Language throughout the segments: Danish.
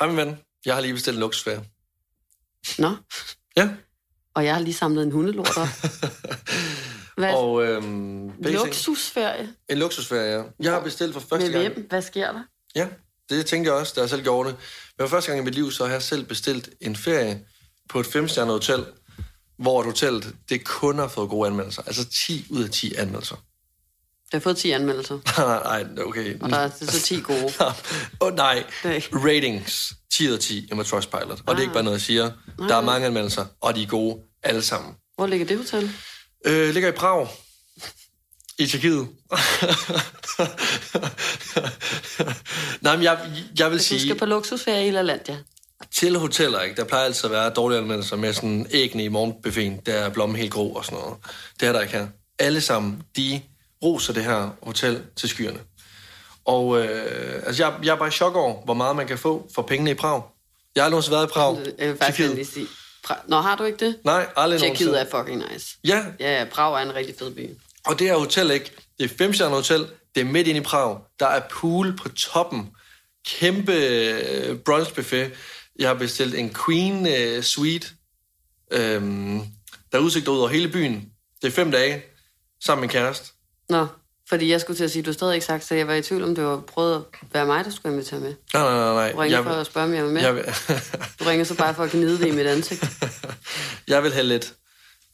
Hej, min ven. Jeg har lige bestilt en luksusferie. Nå, Ja. og jeg har lige samlet en hundelort op. Hvad? Og øhm. Luksusferie? En luksusferie, ja. Jeg har bestilt for første Med gang. hvem? Hvad sker der? Ja, det tænkte jeg også, da jeg selv gjorde det. Men for første gang i mit liv, så har jeg selv bestilt en ferie på et femstjernet hotel, hvor et hotellet, det kun har fået gode anmeldelser. Altså 10 ud af 10 anmeldelser. Jeg har fået 10 anmeldelser, nej, nej, okay. og der er så 10 gode. Åh oh, nej. Ratings 10 ud af 10 med Trustpilot. Og det er Ah. ikke bare noget, jeg siger. Der er mange anmeldelser, og de er gode alle sammen. Hvor ligger det hotel? Øh, ligger i Prag. I Tjekkiet. Nej, men jeg, jeg vil Du sige, skal på luksusferie i LaLandia. til hoteller, ikke? der plejer altid at være dårlige anmeldelser med sådan æggene i morgenbuffeten, der er blommen helt grå og sådan noget. Det er der ikke her. Alle sammen, de roser det her hotel til skyerne. Og øh, altså, jeg, jeg er bare i chok over, hvor meget man kan få for pengene i Prag. Jeg har aldrig nogensinde været i Prag. Jeg vil faktisk lige sige... Pra- Nå, har du ikke det? Nej, aldrig Tjekkiet nogensinde. er fucking nice. Ja, Ja, Prag er en rigtig fed by. Og det her hotel, ikke? Det er femstjernet hotel. Det er midt inde i Prag. Der er pool på toppen. Kæmpe øh, brunchbuffet. Jeg har bestilt en queen øh, suite. Øhm, der er udsigt ud over hele byen. Det er fem dage. Sammen med en kæreste. Nå, fordi jeg skulle til at sige, du har stadig ikke sagt, så jeg var i tvivl om, det var prøvet at være mig, der skulle invitere med. Nej, nej, nej. nej. Du ringer Jeg, for at spørge, om jeg var med. jeg, vil, Du ringer så bare for at gnide det i mit ansigt. jeg vil have lidt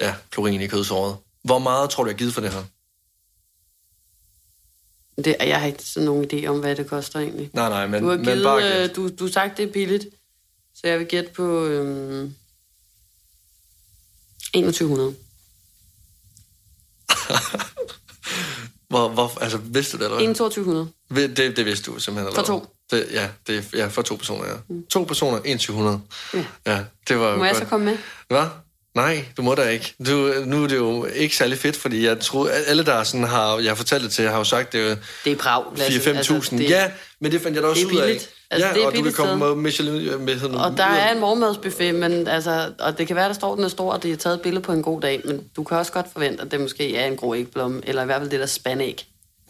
ja, klorin i kødsåret. Hvor meget tror du, jeg har givet for det her? Det, jeg har ikke sådan nogen idé om, hvad det koster egentlig. Nej, nej, men, Du har men givet, bare øh, gæt. du, du har sagt, det er billigt, så jeg vil gætte på øhm, 2100. Hvor, hvor, altså, vidste du det, hvad? 2200. Ved- Det, det vidste du simpelthen. For eller hvad? to. Det, ja, det ja, for to personer, ja. To personer, 2100. Ja. Ja, det var jo Må jeg godt. så komme med? Hvad? Nej, du må da ikke. Du, nu er det jo ikke særlig fedt, fordi jeg tror, alle der sådan har, jeg har fortalt det til, har jo sagt, det er Det er. Lasse. 4-5.000. Altså, det- ja, men det fandt jeg da også det er ud af. Altså, ja, det er og du kan komme med Michelin med sådan Og der er en morgenmadsbuffet, men altså, og det kan være, der står, den er stor, og det er taget et billede på en god dag, men du kan også godt forvente, at det måske er en grå ægblomme, eller i hvert fald det der spandæg.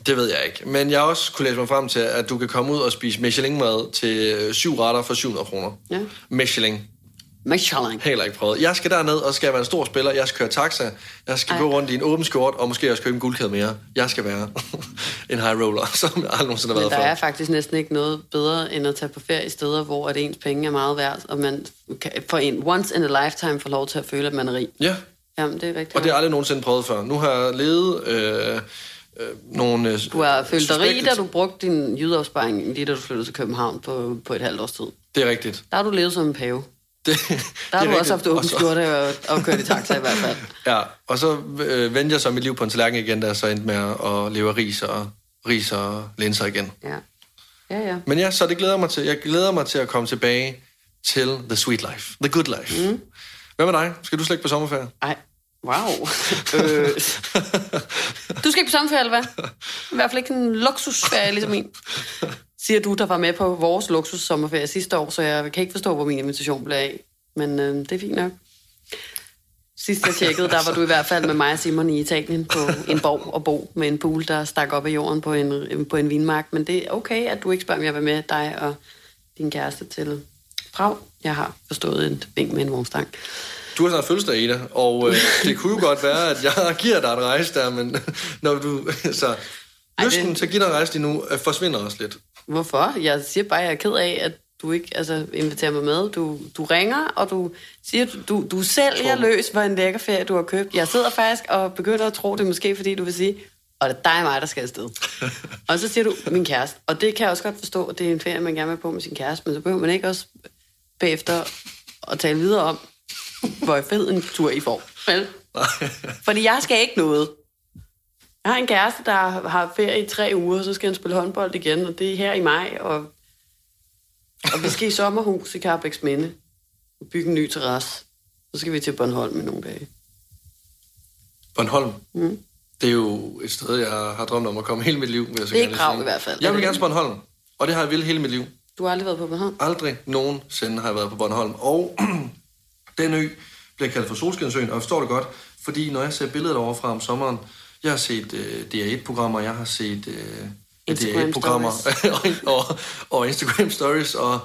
Det ved jeg ikke. Men jeg har også kunne læse mig frem til, at du kan komme ud og spise Michelin-mad til øh, syv retter for 700 kroner. Ja. Michelin. Michelin. Heller ikke prøvet. Jeg skal derned, og skal være en stor spiller. Jeg skal køre taxa. Jeg skal Ej. gå rundt i en åben skjort, og måske også købe en guldkæde mere. Jeg skal være en high roller, som jeg aldrig nogensinde har Men været der før. er faktisk næsten ikke noget bedre, end at tage på ferie steder, hvor at ens penge er meget værd, og man kan, for en once in a lifetime får lov til at føle, at man er rig. Ja, Jamen, det er rigtigt. og det har jeg aldrig nogensinde prøvet før. Nu har jeg levet øh, øh, nogle... Øh, Du har følt dig rig, da du brugte din jydeopsparing, lige da du flyttede til København på, på et halvt års tid. Det er rigtigt. Der har du levet som en pave. Det, Der har det du også haft åben skjorte og, og kørt i taxa i hvert fald. Ja, og så øh, vendte jeg så mit liv på en tallerken igen, da jeg så endte med at leve af ris og, ris og linser igen. Ja. Ja, ja. Men ja, så det glæder mig til. Jeg glæder mig til at komme tilbage til the sweet life, the good life. Mm. Hvad med dig? Skal du slet ikke på sommerferie? Ej, wow. øh. Du skal ikke på sommerferie, eller hvad? I hvert fald ikke en luksusferie, ligesom min. Siger du, der var med på vores luksussommerferie sidste år, så jeg kan ikke forstå, hvor min invitation blev af. Men øh, det er fint nok. Sidst jeg tjekkede, der var du i hvert fald med mig og Simon i Italien på en borg og bo med en pool, der stak op af jorden på en, på en vinmark. Men det er okay, at du ikke spørger, om jeg vil med dig og din kæreste til Prag. Jeg har forstået en vink med en vognstang. Du har snart fødselsdag, Ida, og øh, det kunne jo godt være, at jeg giver dig et rejse der, men når du... Så, Ej, lysten det- til at give dig rejse lige nu øh, forsvinder også lidt. Hvorfor? Jeg siger bare, at jeg er ked af, at du ikke altså, inviterer mig med. Du, du ringer, og du siger, du, du, sælger løs for en lækker ferie, du har købt. Jeg sidder faktisk og begynder at tro det måske, fordi du vil sige, og det er dig og mig, der skal afsted. og så siger du, min kæreste. Og det kan jeg også godt forstå, at det er en ferie, man gerne vil på med sin kæreste, men så behøver man ikke også bagefter at tale videre om, hvor fed en tur I får. Vel? Fordi jeg skal ikke noget. Jeg har en kæreste, der har ferie i tre uger, så skal han spille håndbold igen, og det er her i maj, og, og vi skal i sommerhus i Carbex Minde og bygge en ny terrasse. Så skal vi til Bornholm i nogle dage. Bornholm, Mm. det er jo et sted, jeg har drømt om at komme hele mit liv. Vil jeg så Det er krav i hvert fald. Jeg vil gerne til Bornholm, og det har jeg ville hele mit liv. Du har aldrig været på Bornholm? Aldrig nogensinde har jeg været på Bornholm. Og den ø bliver kaldt for Solskinsøen, og jeg forstår det godt, fordi når jeg ser billeder derovre fra om sommeren, jeg har set øh, DR1-programmer, jeg har set øh, Instagram DR1-programmer og, og, og Instagram Stories, og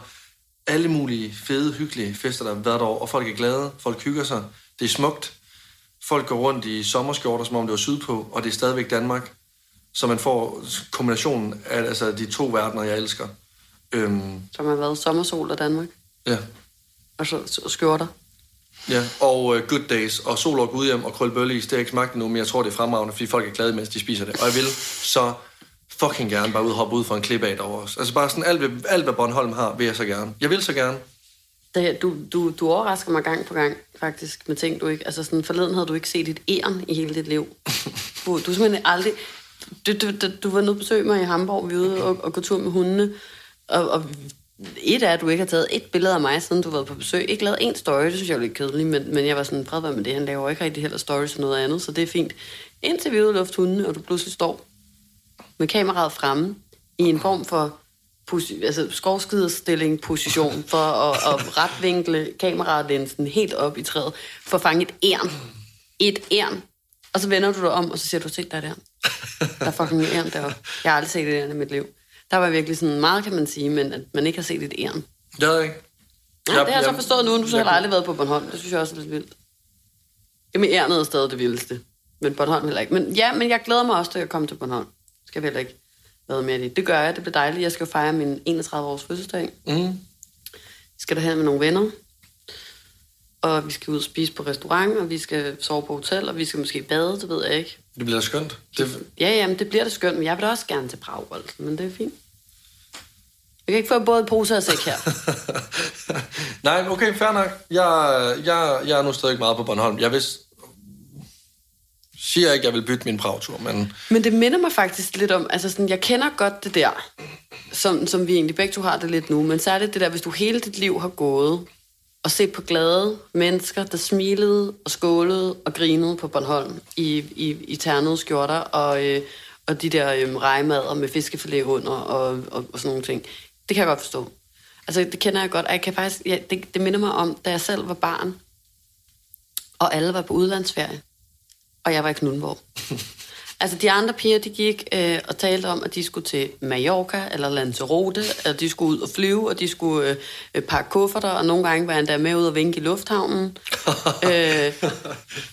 alle mulige fede, hyggelige fester, der har været derovre, og folk er glade, folk hygger sig, det er smukt. Folk går rundt i sommerskjorter, som om det var sydpå, og det er stadigvæk Danmark. Så man får kombinationen af altså, de to verdener, jeg elsker. Øhm, Som har været sommersol og Danmark. ja, Og så, så skjorter. Ja. Og uh, Good Days, og Sol og Gudhjem og Krølbølleis, det har jeg ikke smagt endnu, men jeg tror, det er fremragende, fordi folk er glade, mens de spiser det. Og jeg vil så fucking gerne bare ud hoppe ud for en klip af derovre også. Altså bare sådan alt, hvad- alt, hvad Bornholm har, vil jeg så gerne. Jeg vil så gerne. Det, du, du, du overrasker mig gang på gang, faktisk, med ting, du ikke... Altså, sådan, forleden havde du ikke set et æren i hele dit liv. Du, du er simpelthen aldrig... Du, du, du, du var nede og besøge mig i Hamburg, vi var ude og, og gå tur med hundene, og, og et er, at du ikke har taget et billede af mig, siden du har været på besøg. Ikke lavet en story, det synes jeg er lidt kedeligt, men, men jeg var sådan, prøv med det, han laver ikke rigtig heller stories og noget andet, så det er fint. Indtil vi udluft og hundene, og du pludselig står med kameraet fremme i en form for posi- altså skovskiderstilling position for at, at retvinkle kameralinsen helt op i træet for at fange et ærn. Et ærn. Og så vender du dig om, og så siger du, se, der er der. Der er fucking ærn deroppe. Jeg har aldrig set det æren i mit liv. Der var virkelig sådan meget, kan man sige, men at man ikke har set et æren. Det havde jeg ikke. Ja, det har jeg så forstået nu, du så har aldrig været på Bornholm. Det synes jeg også er lidt vildt. Jamen, ærnet er stadig det vildeste. Men Bornholm heller ikke. Men ja, men jeg glæder mig også til at komme til Bornholm. Skal vi heller ikke være med i det. Det gør jeg, det bliver dejligt. Jeg skal jo fejre min 31-års fødselsdag. Mm. Jeg skal derhen med nogle venner. Og vi skal ud og spise på restaurant, og vi skal sove på hotel, og vi skal måske bade, det ved jeg ikke. Det bliver skønt. Det, Ja, jamen, det bliver det skønt, men jeg vil også gerne til Prag, altså. Men det er fint. Jeg kan ikke få både pose og sæk her. Nej, okay, fair nok. Jeg, jeg, jeg er nu stadig meget på Bornholm. Jeg vidste, siger ikke, at jeg vil bytte min Prag-tur, men Men det minder mig faktisk lidt om, altså sådan, jeg kender godt det der, som, som vi egentlig begge to har det lidt nu, men så er det det der, hvis du hele dit liv har gået og se på glade mennesker, der smilede og skålede og grinede på Bornholm i, i, i ternede skjorter og, øh, og de der øh, rejmader med fiskefilet under og, og, og sådan nogle ting. Det kan jeg godt forstå. Altså, det kender jeg godt, og jeg kan faktisk, ja, det, det minder mig om, da jeg selv var barn, og alle var på udlandsferie, og jeg var i Knuddenborg. Altså, de andre piger, de gik øh, og talte om, at de skulle til Mallorca eller Lanzarote, at de skulle ud og flyve, og de skulle øh, pakke kufferter, og nogle gange var jeg endda med ud og vinke i lufthavnen. øh,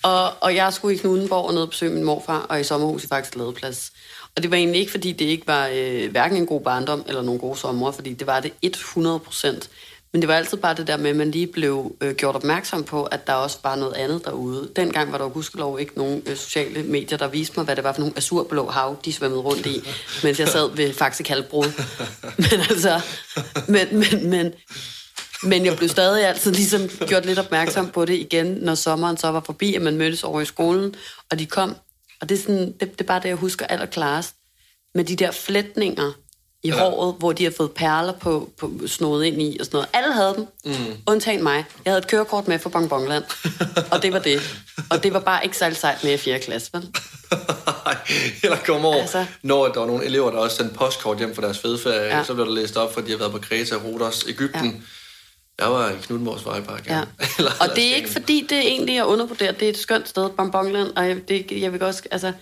og, og jeg skulle i Knuddenborg og ned og besøge min morfar, og i sommerhus i faktisk ladeplads. Og det var egentlig ikke, fordi det ikke var øh, hverken en god barndom eller nogle gode sommer, fordi det var det 100 procent. Men det var altid bare det der med, at man lige blev øh, gjort opmærksom på, at der også var noget andet derude. Dengang var der jo gudskelov ikke nogen øh, sociale medier, der viste mig, hvad det var for nogle azurblå hav, de svømmede rundt i, mens jeg sad ved Faxe Kalbrud. Men altså, men, men, men, men jeg blev stadig altid ligesom gjort lidt opmærksom på det igen, når sommeren så var forbi, at man mødtes over i skolen, og de kom. Og det er, sådan, det, det er bare det, jeg husker allerklarest. Med de der flætninger i ja. håret, hvor de har fået perler på, på snået ind i og sådan noget. Alle havde dem, mm. undtagen mig. Jeg havde et kørekort med fra Bongbongland, og det var det. Og det var bare ikke særlig sejt med i 4. klasse, vel? eller komme over, Altså. når der var nogle elever, der også sendte postkort hjem fra deres fedeferie, Ja. ja. så blev der læst op, for de har været på Kreta, Rodos, Ægypten. Ja. Jeg var i Knudmors Vejpark. Ja. Eller, og det er ikke fordi, det egentlig er undervurderet. Det er et skønt sted, Bongbongland, og jeg, det, jeg vil også, altså...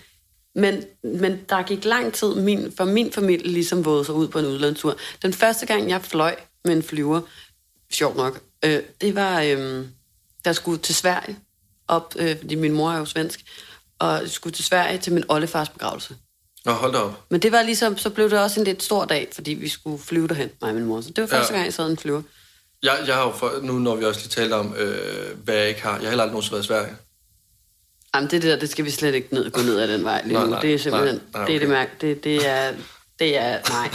Men, men der gik lang tid min, for min familie ligesom vågede sig ud på en udlandstur. Den første gang, jeg fløj med en flyver, sjovt nok, øh, det var, øh, der skulle til Sverige, op, øh, fordi min mor er jo svensk, og skulle til Sverige til min oldefars begravelse. Nå, hold da op. Men det var ligesom, så blev det også en lidt stor dag, fordi vi skulle flyve derhen, mig og min mor. Så det var første Ja. gang, jeg sad en flyver. Jeg, jeg har jo, for, nu når vi også lige talte om, øh, hvad jeg ikke har. Jeg har heller aldrig nogensinde været i Sverige. Jamen, det der, det skal vi slet ikke ned, gå ned ad den vej lige Nej, nu. nej, det er simpelthen, nej, nej, det er det okay. mærke, det, det er, det er, nej.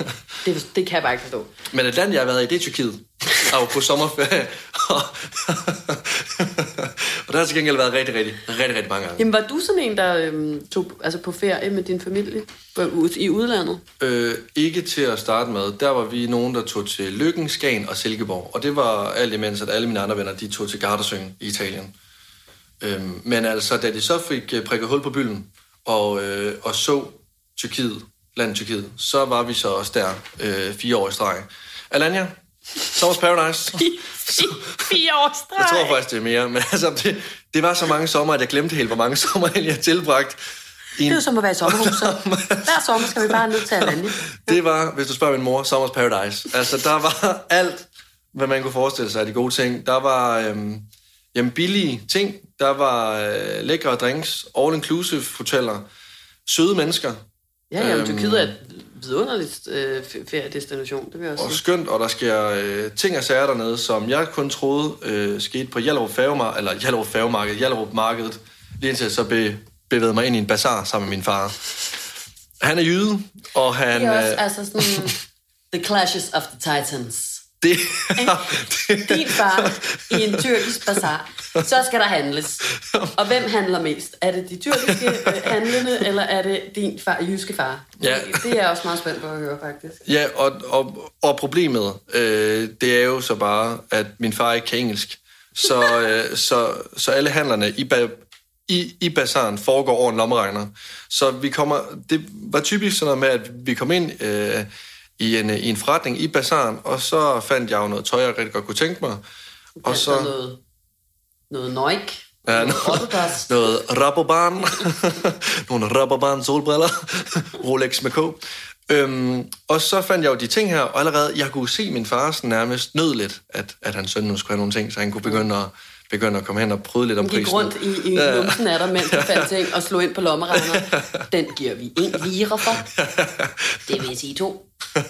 Det, det kan jeg bare ikke forstå. Men et land, jeg har været i, det er Tyrkiet. Jeg var på sommerferie. og der har til gengæld været rigtig, rigtig, rigtig, rigtig mange gange. Jamen, var du sådan en, der øhm, tog altså på ferie med din familie i udlandet? Øh, ikke til at starte med. Der var vi nogen, der tog til Lykken, Skagen og Silkeborg. Og det var alt imens, at alle mine andre venner, de tog til Gardasøen i Italien. Øhm, men altså, da de så fik øh, prikket hul på bylden og, øh, og så Tyrkiet, landet Tyrkiet, så var vi så også der øh, fire år i streg. Alanya, Sommers Paradise. Fire år streg. Jeg tror faktisk, det er mere. Men altså, det, det var så mange sommer, at jeg glemte helt, hvor mange sommer jeg har tilbragt. I Det en, er jo som at være i sommerhus. Hver sommer skal vi bare ned til Alanya. det var, hvis du spørger min mor, Sommers Paradise. Altså, der var alt hvad man kunne forestille sig af de gode ting. Der var øhm, jamen, billige ting. Der var øh, lækre drinks, all-inclusive hoteller, søde mennesker. Ja, jamen, Tyrkiet er et vidunderligt øh, feriedestination, det vil jeg også Og sige. skønt, og der sker øh, ting og sager dernede, som jeg kun troede øh, skete på Hjallerup Færgemar, eller Hjallerup Færgemarked, Hjallerup Markedet, lige indtil jeg så be, bevægede mig ind i en bazar sammen med min far. Han er jyde, og han... Det er også øh, altså sådan... The Clashes of the Titans. Det, Din far i en tyrkisk bazar. Så skal der handles. Og hvem handler mest? Er det de tyrkiske øh, handlende, eller er det din far, jyske far? Ja. Det er jeg også meget spændt på at høre, faktisk. Ja, og, og, og problemet, øh, det er jo så bare, at min far ikke kan engelsk. Så, øh, så, så alle handlerne i, i, i bazaren foregår over en lommeregner. Så vi kommer, det var typisk sådan noget med, at vi kom ind øh, i, en, i en forretning i bazaren, og så fandt jeg jo noget tøj, jeg rigtig godt kunne tænke mig. Og så noget, noget nøjk. Ja, noget noget, Raboban. Nogle Raboban solbriller. Rolex med K. Øhm, og så fandt jeg jo de ting her, og allerede, jeg kunne se min far sådan nærmest nød lidt, at, at hans søn nu skulle have nogle ting, så han kunne begynde at, begynde at komme hen og prøve lidt om gik prisen. rundt i, i Ja. numsen af dig, mens du fandt ting og slog ind på lommeregner. Den giver vi en lire for. Det vil sige to.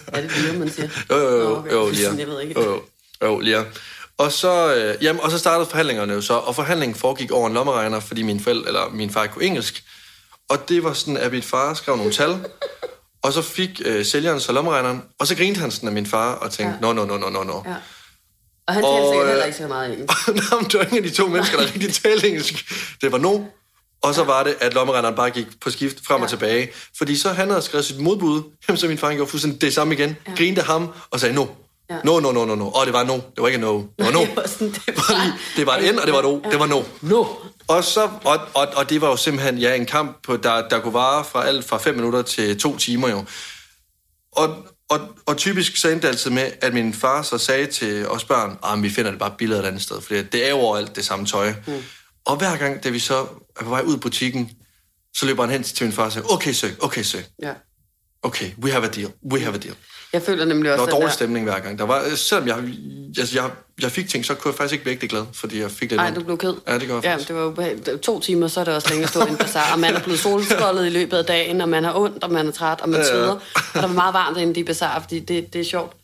Er det lire, man siger? Jo, jo, jo, Nå, okay. jo, lige. Jeg ved ikke. Jo, jo, jo, lige. Og så, øh, jamen, og så startede forhandlingerne jo så, og forhandlingen foregik over en lommeregner, fordi min forældre, eller min far kunne engelsk. Og det var sådan, at min far skrev nogle tal, og så fik øh, sælgeren så lommeregneren, og så grinte han sådan af min far, og tænkte, nå, nå, nå, nå, nå, nå. Ja. Og han talte sikkert øh, heller ikke så meget engelsk. Nå, men det var ingen af de to mennesker, der rigtig talte engelsk. Det var no. Og så var det, at lommeregneren bare gik på skift frem og Ja. tilbage. Fordi så han havde skrevet sit modbud, så min far gjorde fuldstændig det samme igen. Ja. Grinte ham og sagde no. Ja. No, no, no, no, no. Og det var no. Det var ikke no. Det var no. Det var sådan, det Fordi var- det var et N, og det var et O. Det var no. No. Og, så, og, og, og det var jo simpelthen ja, en kamp, på, der, der kunne vare fra alt fra 5 minutter til to timer jo. Og, og, og typisk så endte det altid med, at min far så sagde til os børn, at vi finder det bare billigere et andet sted, for det er jo overalt det samme tøj. Mm. Og hver gang, da vi så er på vej ud af butikken, så løber han hen til min far og siger, okay sø, okay sø, Ja. okay, we have a deal, we have a deal. Jeg føler nemlig Der også, var den dårlig der... stemning hver gang. Der var, selvom jeg, altså jeg, jeg fik ting, så kunne jeg faktisk ikke virkelig glad, fordi jeg fik lidt Nej, du blev ked. Ja, det gør jeg Ja, faktisk. det var ubehageligt. Det var To timer, så er det også længe at stå i en bazar, og man er blevet solskoldet i løbet af dagen, og man har ondt, og man er træt, og man Ja, ja. sveder. Og der var meget varmt inde i de bazaar, fordi det, det er sjovt.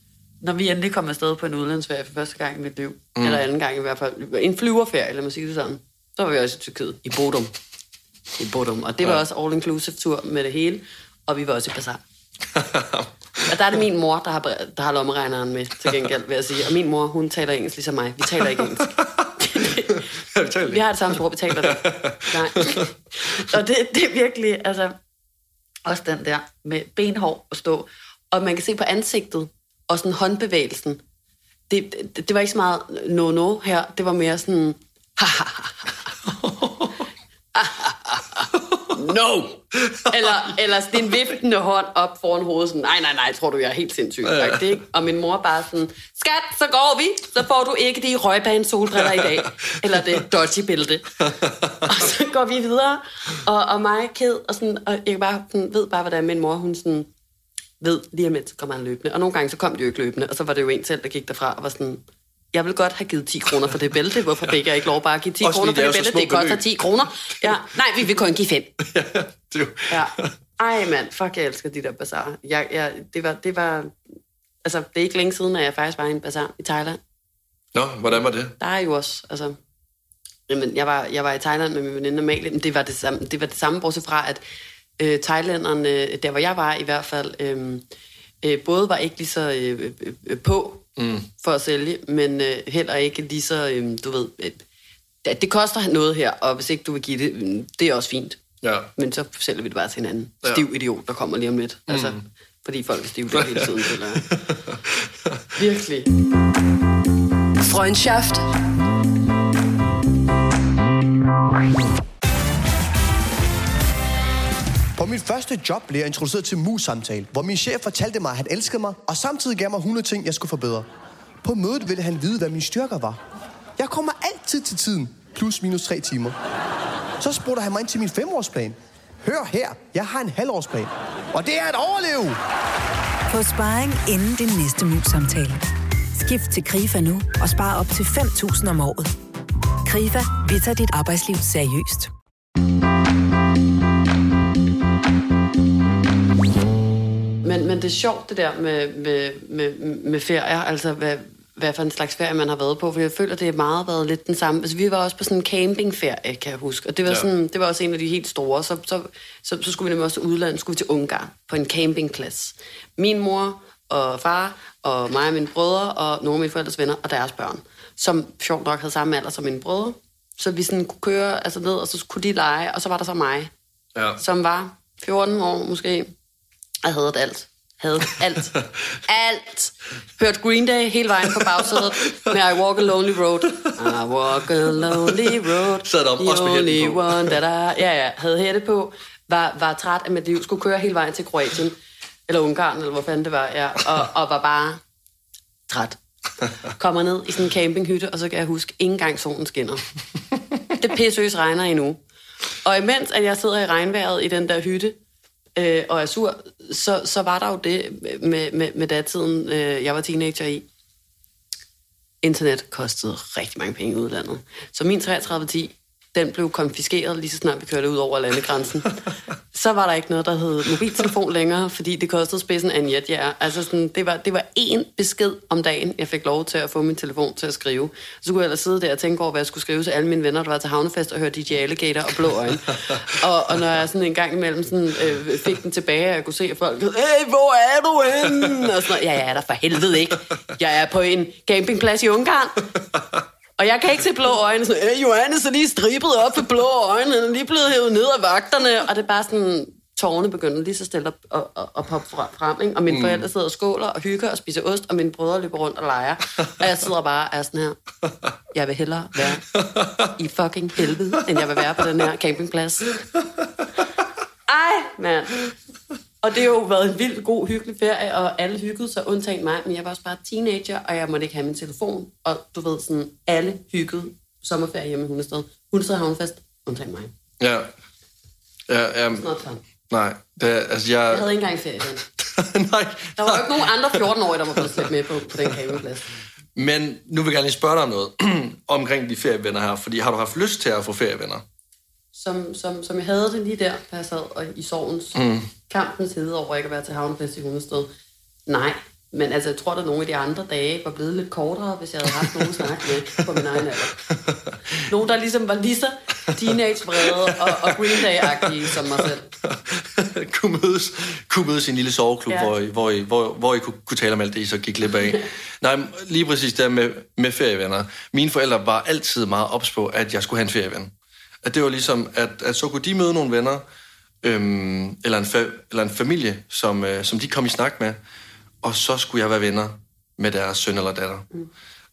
Når vi endelig kom afsted på en udlandsferie for første gang i mit liv, mm. eller anden gang i hvert fald, en flyverferie, lad mig sige det sådan, så var vi også i Tyrkiet, i Bodum. I Bodum. Og det var Ja. også all-inclusive tur med det hele, og vi var også i bazaar. Og der er det min mor, der har, der har lommeregneren med, til gengæld, vil jeg sige. Og min mor, hun taler engelsk ligesom mig. Vi taler ikke engelsk. Vi Vi har det samme sprog, vi taler det. Nej. Og det, det er virkelig, altså, også den der med benhår at stå. Og man kan se på ansigtet, og sådan håndbevægelsen. Det, det, det var ikke så meget no-no her, det var mere sådan... no! Eller, eller sådan en viftende hånd op foran hovedet, sådan, nej, nej, nej, tror du, jeg er helt sindssyg. Ja. Det ikke? Og min mor bare sådan, skat, så går vi, så får du ikke de røgbane solbriller i dag. Eller det dodgy bælte. og så går vi videre, og, og mig er ked, og, sådan, og jeg bare, sådan, ved bare, hvordan min mor, hun sådan, ved lige om lidt, så kommer han løbende. Og nogle gange, så kom de jo ikke løbende, og så var det jo en selv, der gik derfra og var sådan, jeg vil godt have givet 10 kroner for det bælte. Hvorfor fik jeg ikke lov bare at give 10 Også kroner for det er bælte? Det koster beløb. 10 kroner. Ja. Nej, vi vil kun give 5. Ja, det er jo... Ja. Ej, mand, fuck, jeg elsker de der bazaar. Jeg, jeg, det, var, det var... Altså, det er ikke længe siden, at jeg faktisk var i en bazar i Thailand. Nå, hvordan var det? Der er jo også, altså... Jamen, jeg var, jeg var i Thailand med min veninde Amalie, men det var det samme, det var det samme bortset fra, at øh, thailænderne, der hvor jeg var i hvert fald, øh, øh, både var ikke lige så øh, øh, på mm. for at sælge, men øh, heller ikke lige så, øh, du ved, øh, det, koster noget her, og hvis ikke du vil give det, øh, det er også fint. Ja. Men så sælger vi det bare til hinanden. Ja. Stiv idiot, der kommer lige om lidt. Mm. Altså, fordi folk er stive der hele tiden. Eller... Virkelig. Freundschaft. Mit første job blev jeg introduceret til mus-samtale, hvor min chef fortalte mig, at han elskede mig, og samtidig gav mig 100 ting, jeg skulle forbedre. På mødet ville han vide, hvad mine styrker var. Jeg kommer altid til tiden, plus minus tre timer. Så spurgte han mig ind til min femårsplan. Hør her, jeg har en halvårsplan. Og det er at overleve! Få sparring inden din næste mus-samtale. Skift til KRIFA nu og spar op til 5.000 om året. KRIFA, vi tager dit arbejdsliv seriøst. Men, men det er sjovt, det der med, med, med, med ferier, altså hvad, hvad for en slags ferie man har været på, for jeg føler, det har meget været lidt den samme. Altså, vi var også på sådan en campingferie, kan jeg huske, og det var, Ja. sådan, det var også en af de helt store. Så, så, så, så skulle vi nemlig også til udlandet, skulle vi til Ungarn på en campingplads. Min mor og far og mig og mine brødre og nogle af mine forældres venner og deres børn, som sjovt nok havde samme alder som mine brødre. Så vi sådan kunne køre altså ned, og så kunne de lege, og så var der så mig, Ja. som var 14 år måske. Jeg havde alt. Havde alt. alt. Hørt Green Day hele vejen på bagsædet med I Walk a Lonely Road. I walk a lonely road. Sad der The også med only på. one that I... Ja, ja. Havde hætte på. Var, var træt af mit liv. Skulle køre hele vejen til Kroatien. Eller Ungarn, eller hvor fanden det var. Ja. Og, og var bare træt. Kommer ned i sådan en campinghytte, og så kan jeg huske, ikke engang solen skinner. Det pissøs regner endnu. Og imens at jeg sidder i regnvejret i den der hytte, øh, og er sur, så, så var der jo det med, med, med datiden, øh, jeg var teenager i. Internet kostede rigtig mange penge i udlandet. Så min 3310, den blev konfiskeret lige så snart vi kørte ud over landegrænsen. så var der ikke noget, der hed mobiltelefon længere, fordi det kostede spidsen af en jetjager. Altså sådan, det, var, det var én besked om dagen, jeg fik lov til at få min telefon til at skrive. Så kunne jeg ellers sidde der og tænke over, hvad jeg skulle skrive til alle mine venner, der var til havnefest og høre DJ Alligator og Blå Øjne. og, og når jeg sådan en gang imellem sådan, øh, fik den tilbage, og jeg kunne se, at folk hey, hvor er du henne? Og sådan. Ja, jeg er der for helvede ikke. Jeg er på en campingplads i Ungarn. Og jeg kan ikke se blå øjne. Sådan, øh, Johannes er lige stribet op for blå øjne. Han er lige blevet hævet ned af vagterne. Og det er bare sådan, tårerne begynder lige så stille at, at, at, poppe frem. Ikke? Og mine mm. forældre sidder og skåler og hygger og spiser ost. Og mine brødre løber rundt og leger. Og jeg sidder bare og er sådan her. Jeg vil hellere være i fucking helvede, end jeg vil være på den her campingplads. Ej, mand. Og det har jo været en vild, god, hyggelig ferie, og alle hyggede sig, undtagen mig, men jeg var også bare teenager, og jeg måtte ikke have min telefon. Og du ved, sådan, alle hyggede sommerferie hjemme i Hundested. Hundested havnefest, undtagen mig. Ja. Ja, ja, fun. nej. Det, altså, jeg... Jeg havde ikke engang ferie den. nej. Der var jo ikke nogen andre 14-årige, der var blevet slæbt med på, på den campingplads. Men nu vil jeg gerne lige spørge dig om noget omkring de ferievenner her. Fordi har du haft lyst til at få ferievenner? Som, som, som jeg havde det lige der, da jeg sad og, i sovens mm. kampens hede over ikke at være til havnefest i Hundested. Nej, men altså, jeg tror, at nogle af de andre dage var blevet lidt kortere, hvis jeg havde haft nogen snak med på min egen alder. Nogen, der ligesom var lige så teenage-vrede og, og Green Day-agtige som mig selv. kunne, mødes, kunne mødes i en lille soveklub, Ja. hvor, I, hvor, I, hvor, hvor I kunne, kunne tale om alt det, I så gik glip af. Nej, lige præcis der med, med ferievenner. Mine forældre var altid meget ops på, at jeg skulle have en ferieven. At det var ligesom, at, at så kunne de møde nogle venner, øhm, eller, en fa- eller en familie, som, øh, som de kom i snak med, og så skulle jeg være venner med deres søn eller datter. Mm.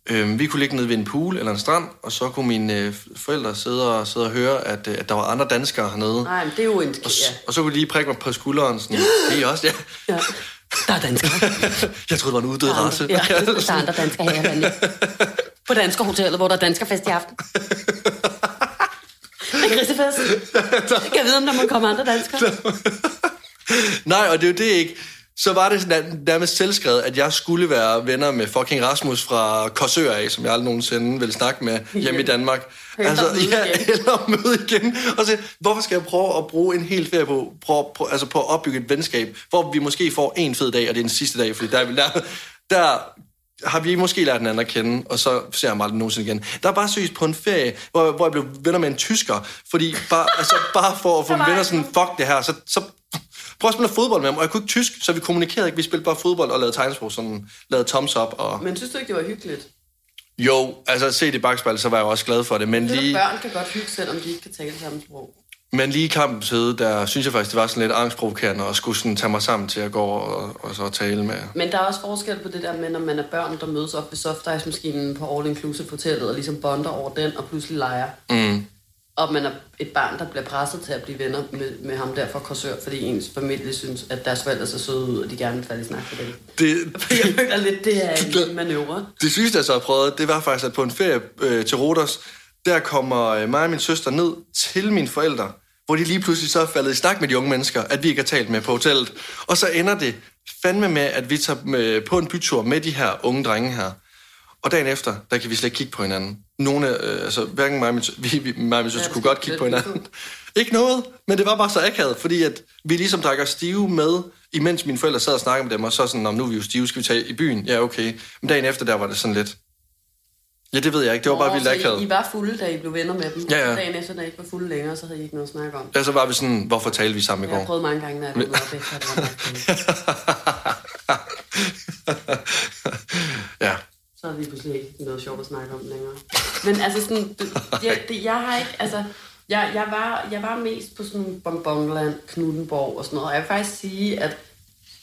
Øhm, vi kunne ligge nede ved en pool eller en strand, og så kunne mine øh, forældre sidde og, sidde og høre, at, øh, at der var andre danskere hernede. Nej, men det er jo en... Og, Ja, og så kunne de lige prikke mig på skulderen, sådan, det er også, ja. ja. Der er danskere. Jeg troede, det var en uddød race. ja, der er andre danskere her. På Dansker Hotellet, hvor der er danskerfest i aften. Er grisefest. Jeg kan vide, om der må komme andre danskere. Nej, og det er jo det ikke. Så var det sådan, nærmest selvskrevet, at jeg skulle være venner med fucking Rasmus fra Korsør af, som jeg aldrig nogensinde ville snakke med hjemme i Danmark. Altså, ja, eller møde igen. Og så, hvorfor skal jeg prøve at bruge en hel ferie på, på, på, altså på at opbygge et venskab, hvor vi måske får en fed dag, og det er den sidste dag, fordi der, er vi- der, der har vi måske lært den anden at kende, og så ser jeg mig aldrig nogensinde igen. Der er bare seriøst på en ferie, hvor, hvor jeg blev venner med en tysker, fordi bare, altså, bare for at få venner sådan, fuck det her, så, så prøv at spille fodbold med ham, og jeg kunne ikke tysk, så vi kommunikerede ikke, vi spillede bare fodbold og lavede tegnsprog, sådan, lavede thumbs up, og Men synes du ikke, det var hyggeligt? jo, altså set i bagspejlet, så var jeg også glad for det, men Det lige, børn kan godt hygge, selvom de ikke kan tale samme sprog. Men lige i kampens hede, der synes jeg faktisk, det var sådan lidt angstprovokerende, og skulle sådan tage mig sammen til at gå og, og så tale med, Men der er også forskel på det der med, når man er børn, der mødes op ved softice-maskinen på All Inclusive Hotellet, og ligesom bonder over den, og pludselig leger. mm, Og man er et barn, der bliver presset til at blive venner med, med ham der fra Korsør, fordi ens familie synes, at deres forældre ser søde ud, og de gerne vil falde i snak med dem. det, Jeg føler lidt, det er en lille manøvre. Det sygeste, jeg så har prøvet, det var faktisk, at på en ferie øh, til Rodos, der kommer øh, mig og min søster ned til mine forældre, hvor de lige pludselig så er faldet i snak med de unge mennesker, at vi ikke har talt med på hotellet. Og så ender det fandme med, at vi tager med, på en bytur med de her unge drenge her. Og dagen efter, der kan vi slet ikke kigge på hinanden. Nogle, øh, altså hverken mig og min, sø- vi, vi, mig og min søster Ja, kunne godt kigge på hinanden. ikke noget, men det var bare så akavet, fordi at vi ligesom drak os stive med, imens mine forældre sad og snakkede med dem, og så sådan, "Nå, nu er vi jo stive, skal vi tage i byen? Ja, okay. Men dagen efter, der var det sådan lidt... Ja, det ved jeg ikke. Det var bare Nå, vildt så I, akavet. I var fulde, da I blev venner med dem. Ja, ja. Og dagen efter, da I ikke var fulde længere, så havde I ikke noget at snakke om. Ja, så var vi sådan, hvorfor talte vi sammen i Jeg har går? prøvet mange gange, når jeg blevet op efter, at det var mærkeligt. ja. så er vi pludselig ikke noget sjovt at snakke om længere. Men altså sådan, det, jeg, det, jeg har ikke, altså, jeg, jeg, var, jeg var mest på sådan Bonbonland, Knuttenborg og sådan noget, og jeg vil faktisk sige, at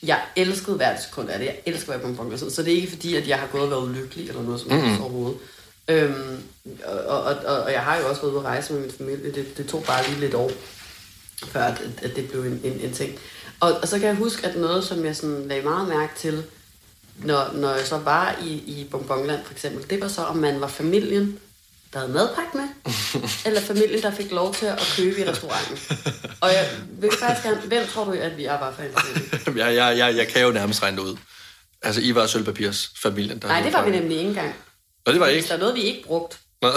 jeg elskede hvert sekund af det. Jeg elsker at være Bonbonland, så så det er ikke fordi, at jeg har gået og været ulykkelig eller noget som mm. overhovedet. Øhm, og, og, og, og, jeg har jo også været ude at rejse med min familie. Det, det tog bare lige lidt år, før at, at det blev en, en, en ting. Og, og så kan jeg huske, at noget, som jeg sådan lagde meget mærke til, når, når jeg så var i, i Bonbonland for eksempel, det var så, om man var familien, der havde madpakke med, eller familien, der fik lov til at købe i restauranten. Og jeg vil faktisk gerne, hvem tror du, at vi er var for en familie? jeg, jeg, jeg, jeg kan jo nærmest regne det ud. Altså, I var Sølvpapirs familien. Der Nej, det var vi nemlig ikke engang. Nå, det var I Hvis ikke. der er noget, vi ikke brugt, du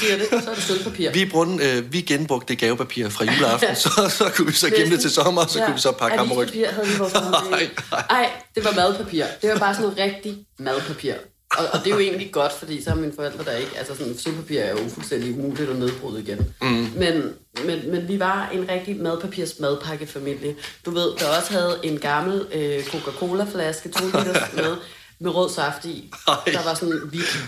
siger det, så er det sølvpapir. Vi, brugte, øh, vi genbrugte det gavepapir fra juleaften, så, så kunne vi så gemme det til sommer, og så kunne vi så pakke ham. Avispapir havde vi vores Nej, Nej, Ej, det var madpapir. Det var bare sådan noget rigtig madpapir. Og, og det er jo egentlig godt, fordi så har mine forældre der ikke... Altså sådan, sølvpapir er jo fuldstændig umuligt at nedbryde igen. Mm. Men, men, men vi var en rigtig madpapirs madpakkefamilie. Du ved, der også havde en gammel øh, Coca-Cola-flaske, 2 liters med, med rød saft i. Ej. Der var sådan hvidt.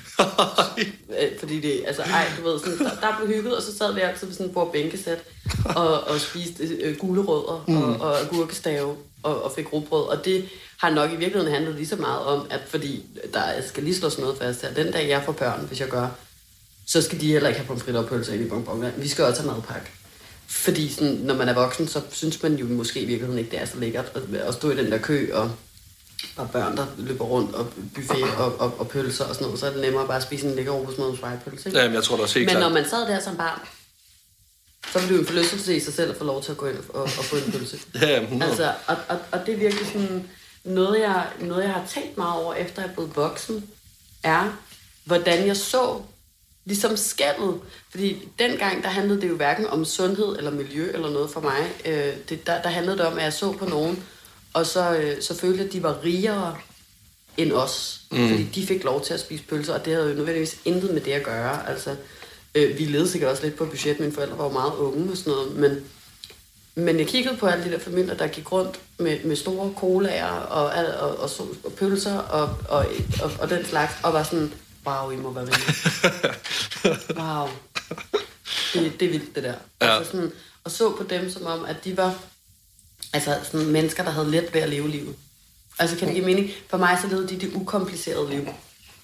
Øh, fordi det, altså, ej, du ved, sådan, der, der blev hygget, og så sad vi altid ved sådan en bord bænkesæt og, og spiste øh, gulerødder mm. og, og agurkestave og, og fik rugbrød. Og det har nok i virkeligheden handlet lige så meget om, at fordi der jeg skal lige slås noget fast her, den dag jeg får børn, hvis jeg gør, så skal de heller ikke have pomfritter og pølser ind i bonbonland. Vi skal også have madpakke. Fordi sådan, når man er voksen, så synes man jo måske i virkeligheden ikke, det er så lækkert at, at stå i den der kø og og børn, der løber rundt og buffet og, og, og pølser og sådan noget, så er det nemmere bare at spise en lækker robrødsmad med spejepølse. ikke? Jamen, jeg tror da også helt Men klart. når man sad der som barn, så ville det jo en forlystelse i sig selv at få lov til at gå ind og, og få en pølse. Ja, jamen, 100. altså, og, og, og det er virkelig sådan noget jeg, noget, jeg har tænkt meget over, efter jeg er blevet voksen, er, hvordan jeg så ligesom skældet. Fordi dengang, der handlede det jo hverken om sundhed eller miljø eller noget for mig. Øh, det, der, der handlede det om, at jeg så på nogen, og så, øh, så følte jeg, at de var rigere end os. Mm. Fordi de fik lov til at spise pølser, og det havde jo nødvendigvis intet med det at gøre. Altså, øh, vi levede sikkert også lidt på budget. Mine forældre var jo meget unge og sådan noget, men men jeg kiggede på alle de der familier, der gik rundt med, med store colaer og, og, og, og, og pølser og, og, og, og den slags, og var sådan, wow, I må være rige. Wow. Det, det er vildt, det der. Ja. Altså sådan, og så på dem som om, at de var altså sådan mennesker, der havde let ved at leve livet. Altså kan det give mening? For mig så levede de det ukomplicerede liv.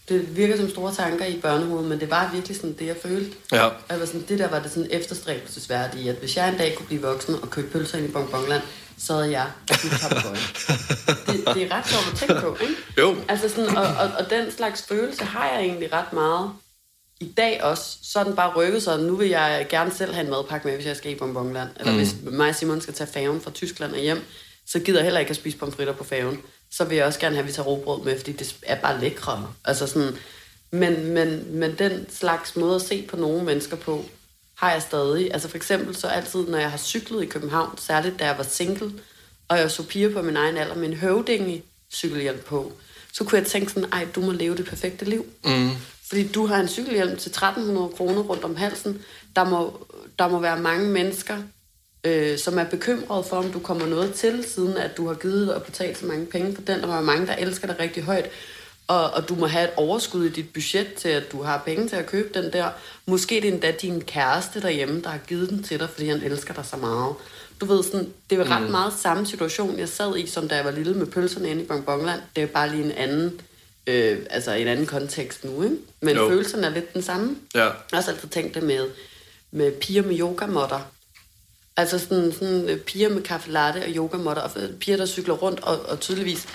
Det virker som store tanker i børnehovedet, men det var virkelig sådan det, jeg følte. Ja. Og jeg var sådan, det der var det sådan efterstræbelsesværdige, at hvis jeg en dag kunne blive voksen og købe pølser ind i Bonbonland, så havde jeg skudt papegøjen. det, det er ret sjovt at tænke på, ikke? Jo. Altså sådan, og, og, og den slags følelse har jeg egentlig ret meget i dag også. Så er den bare rykket sig. Nu vil jeg gerne selv have en madpakke med, hvis jeg skal i Bonbonland. Eller mm. hvis mig og Simon skal tage færgen fra Tyskland og hjem, så gider jeg heller ikke at spise pomfritter på færgen. Så vil jeg også gerne have, at vi tager robrød med, fordi det er bare lækre. Altså sådan, men, men, men den slags måde at se på nogle mennesker på, har jeg stadig. Altså for eksempel så altid, når jeg har cyklet i København, særligt da jeg var single, og jeg så piger på min egen alder med en høvding cykelhjelm på, så kunne jeg tænke sådan, ej, du må leve det perfekte liv. Mm. Fordi du har en cykelhjelm til 1300 kroner rundt om halsen. Der må, der må være mange mennesker, øh, som er bekymrede for, om du kommer noget til, siden at du har givet og betalt så mange penge for den. Der må være mange, der elsker dig rigtig højt. Og, og du må have et overskud i dit budget til, at du har penge til at købe den der. Måske det er endda din kæreste derhjemme, der har givet den til dig, fordi han elsker dig så meget. Du ved, sådan, det var ret mm. meget samme situation, jeg sad i, som da jeg var lille med pølserne inde i Bonbonland. Det er bare lige en anden, øh, altså en anden kontekst nu, ikke? Men Jo. følelsen er lidt den samme. Ja. Jeg har også altid tænkt det med, med piger med yogamotter. Altså sådan, sådan øh, piger med kaffe latte og yogamotter, og piger, der cykler rundt og, og tydeligvis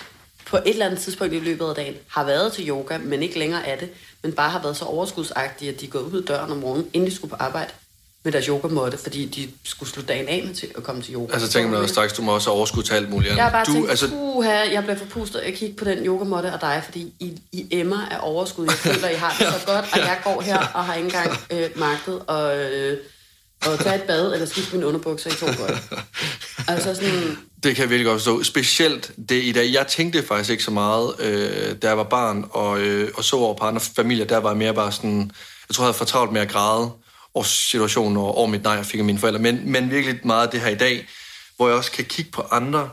på et eller andet tidspunkt i løbet af dagen har været til yoga, men ikke længere er det, men bare har været så overskudsagtige, at de er gået ud af døren om morgenen, inden de skulle på arbejde, med deres yogamåtte, fordi de skulle slutte dagen af med til at komme til yoga. Altså tænker man straks, du må også have overskud til alt muligt. Jeg har bare du, tænkt, altså, puha, jeg bliver forpustet at kigge på den yogamåtte og dig, fordi I, I emmer af overskud. Jeg føler, I har det så godt, og jeg går her og har ikke engang øh, magtet og, øh, og tage et bad eller skifte mine underbukser i to godt. Altså sådan, Det kan jeg virkelig godt forstå. Specielt det i dag. Jeg tænkte faktisk ikke så meget, øh, da jeg var barn og, øh, og så over på andre familier. Der var mere bare sådan... Jeg tror, jeg havde for travlt med at græde over situationen og over mit nej, jeg fik af mine forældre. Men, men virkelig meget det her i dag, hvor jeg også kan kigge på andre,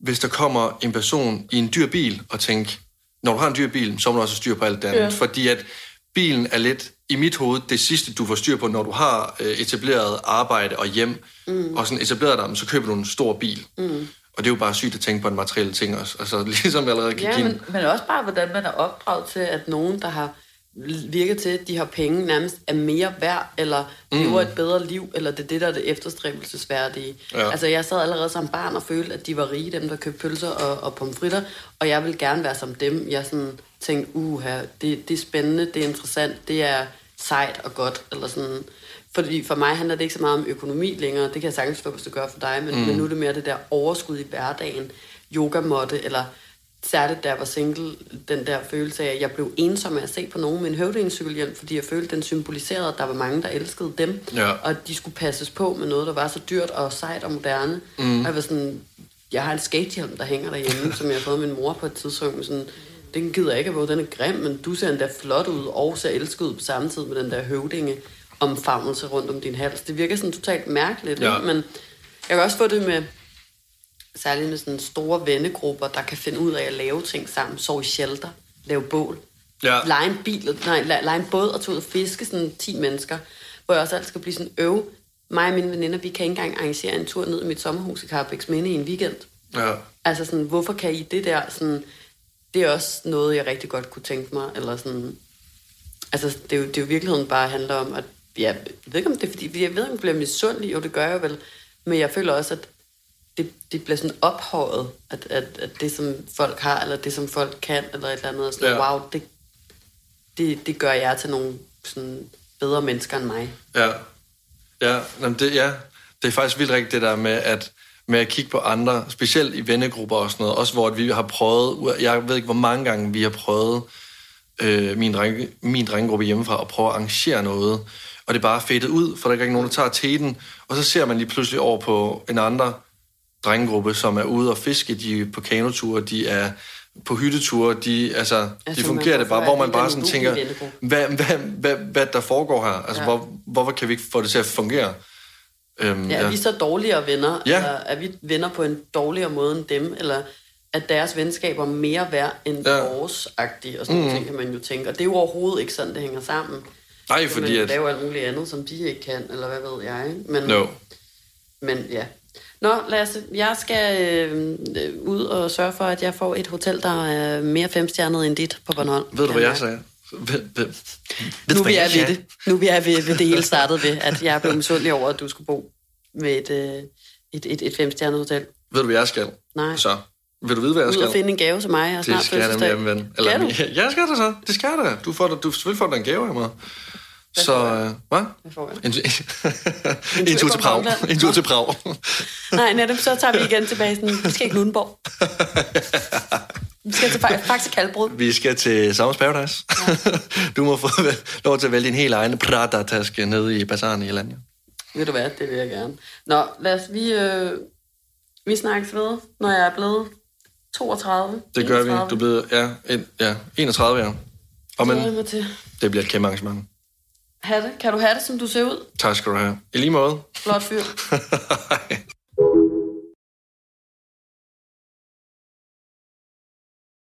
hvis der kommer en person i en dyr bil og tænke, når du har en dyr bil, så må du også styr på alt det andet. Ja. Fordi at bilen er lidt, i mit hoved, det sidste, du får styr på, når du har øh, etableret arbejde og hjem, mm. og sådan etableret dig, så køber du en stor bil. Mm. Og det er jo bare sygt at tænke på en materielle ting også. Altså, ligesom jeg allerede kan ja, men, men også bare, hvordan man er opdraget til, at nogen, der har virket til, at de har penge, nærmest er mere værd, eller lever et bedre liv, eller det er det, der er det efterstræbelsesværdige. Ja. Altså, jeg sad allerede som barn og følte, at de var rige, dem der købte pølser og, og pomfritter, og jeg ville gerne være som dem. Jeg sådan tænkte, uha, det, det er spændende, det er interessant, det er sejt og godt, eller sådan. Fordi for mig handler det ikke så meget om økonomi længere, det kan jeg sagtens forstå, hvis det gør for dig, men, mm. men nu er det mere det der overskud i hverdagen, yogamåtte, eller særligt da jeg var single, den der følelse af, at jeg blev ensom af at se på nogen med en høvdingecykelhjelm, fordi jeg følte, den symboliserede, at der var mange, der elskede dem, Ja. og at de skulle passes på med noget, der var så dyrt og sejt og moderne. Mm. Og jeg var sådan, jeg har en skatehjelm, der hænger derhjemme, som jeg har fået min mor på et tidspunkt, sådan, den gider jeg ikke at den er grim, men du ser endda flot ud, og ser elsket ud på samme tid med den der høvdinge omfavnelse rundt om din hals. Det virker sådan totalt mærkeligt, Ja. ja. men jeg kan også få det med, særligt med sådan store vennegrupper, der kan finde ud af at lave ting sammen, sove i shelter, lave bål, Ja. lege en bil, nej, le- lege en båd og tage ud og fiske sådan 10 mennesker, hvor jeg også altid skal blive sådan øv. Mig og mine veninder, vi kan ikke engang arrangere en tur ned i mit sommerhus i Carbex Minde i en weekend. Ja. Altså sådan, hvorfor kan I det der sådan, det er også noget, jeg rigtig godt kunne tænke mig, eller sådan, altså det er jo, det er jo virkeligheden bare handler om, at ja, jeg ved ikke om det er fordi, jeg ved ikke om jeg bliver misundelig, jo det gør jeg vel, men jeg føler også, at det, det bliver sådan ophøjet, at, at, at det som folk har, eller det som folk kan, eller et eller andet, og sådan, Ja. wow, det, det, det gør jeg til nogle sådan bedre mennesker end mig. Ja, ja, jamen det, ja. det er faktisk vildt rigtigt det der med at, med at kigge på andre, specielt i vennegrupper og sådan noget, også hvor vi har prøvet, jeg ved ikke hvor mange gange vi har prøvet øh, min, drenge, min drengegruppe hjemmefra at prøve at arrangere noget, og det er bare fadet ud, for der er ikke nogen, der tager teten, og så ser man lige pludselig over på en anden drengegruppe, som er ude og fiske, de er på kanoture, de er på hytteture, de, altså, de Altså, fungerer man det bare, hvor man bare sådan tænker, hvad, hvad, hvad, hvad der foregår her? Altså, ja. Ja. hvor, hvorfor kan vi ikke få det til at fungere? Øhm, Ja, er vi så dårligere venner? Ja. Eller er vi venner på en dårligere måde end dem? Eller er deres venskaber mere værd end Ja. ja. vores-agtige? Og sådan mm. ting kan man jo tænke. Og det er jo overhovedet ikke sådan, det hænger sammen. Nej, fordi man at... laver alt muligt andet, som de ikke kan, eller hvad ved jeg. ikke? Men, No. men ja. Nå, Lasse, jeg skal øh, ud og sørge for, at jeg får et hotel, der er mere femstjernet end dit på Bornholm. Ved du, hvad jeg sagde? Nu vi er ved det. Nu vi er ved, ved det hele startede ved, at jeg blev misundelig over, at du skulle bo med et, øh, et, et, et femstjernet hotel. Ved du, hvad jeg skal? Nej. Så, vil du vide, hvad jeg Ud skal? og finde en gave til mig. Har snart det skal jeg nemlig, ven. Eller, Skal du? Ja, jeg skal det så. Det skal det. Du, får, du selvfølgelig får du en gave af mig. Så, øh, hvad? Hvad får jeg? En, en, tur en tur til Prag. En tur til Prag. Nej, netop så tager vi igen tilbage. Sådan, vi skal ikke Lundenborg. Vi skal til Fa- Faxe Kalbrud. Vi skal til Summers Paradise. du må få lov til at vælge din helt egen Prada-taske nede i bazaren i landet. Ved du hvad, det vil jeg gerne. Nå, lad os, vi, øh, vi snakkes ved, når jeg er blevet 32. Det gør 31. vi. Du er blevet ja, en, ja, 31, ja. Og men, det bliver et kæmpe arrangement. Ha' det. Kan du have det, som du ser ud? Tak skal du have. I lige måde. Flot fyr.